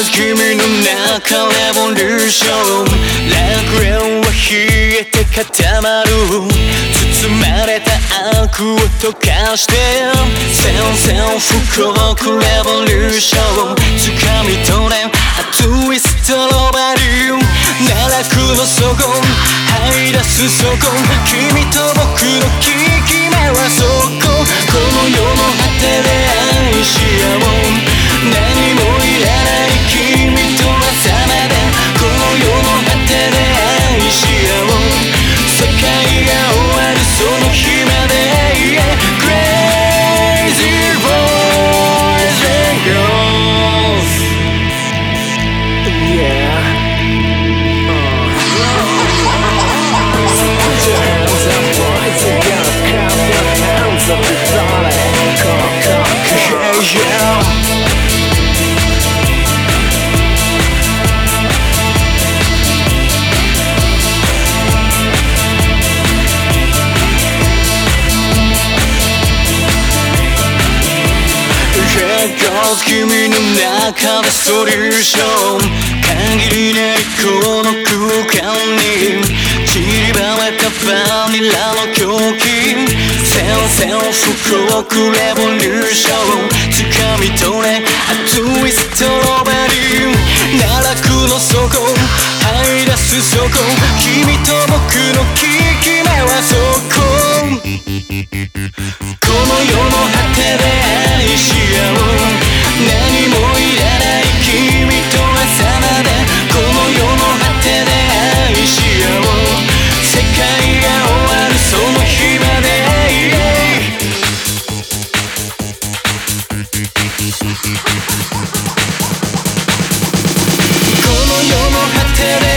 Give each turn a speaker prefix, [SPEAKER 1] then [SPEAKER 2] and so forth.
[SPEAKER 1] 君の中レボリューション。楽園は冷えて固まる。包まれた悪を溶かして宣戦布告レボリューション。掴み取れ熱いストロベリー奈落の底這い出すそこ君と僕の効き目はそこ。この世の果てで愛し合おう。君の中でソリューション限りないこの空間に散りばめたバニラの狂気戦線復刻レボリューション掴み取れ。熱いストロベリー奈落の底這い出す底君と僕の君てる